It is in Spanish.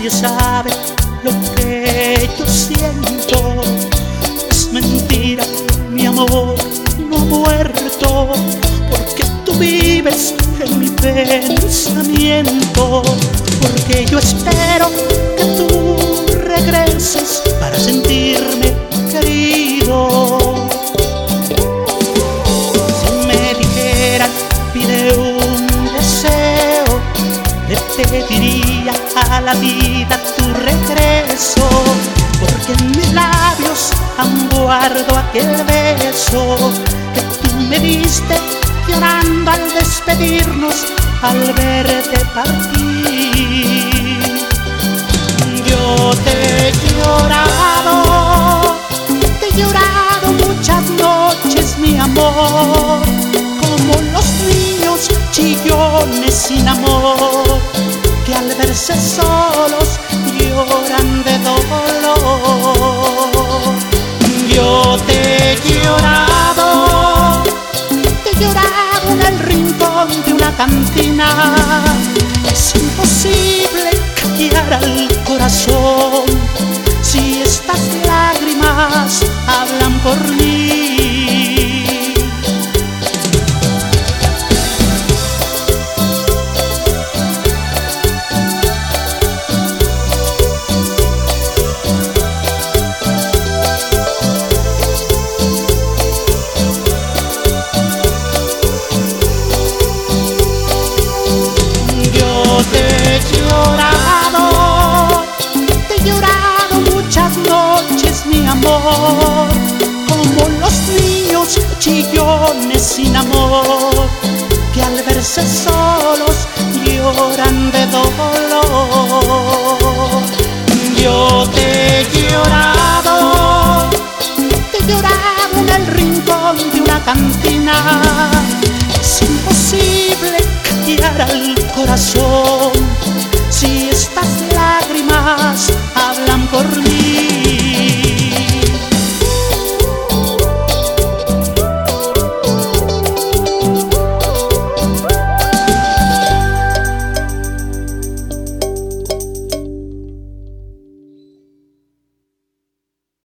Nadie sabe lo que yo siento. Es mentira, mi amor no ha muerto, porque tú vives en mi pensamiento. Porque yo espero que tú regreses la vida tu regreso, porque en mis labios aún guardo aquel beso que tú me diste llorando al despedirnos, al verte partir. Yo te he llorado, te he llorado muchas noches, mi amor, como los niños chillones sin amor, que al verse solos lloran de dolor. Yo te he llorado, te he llorado en el rincón de una cantina. Es imposible callar al corazón como los niños chillones sin amor, que al verse solos lloran de dolor. Yo te he llorado, te he llorado en el rincón de una cantina. Es imposible callar al corazón si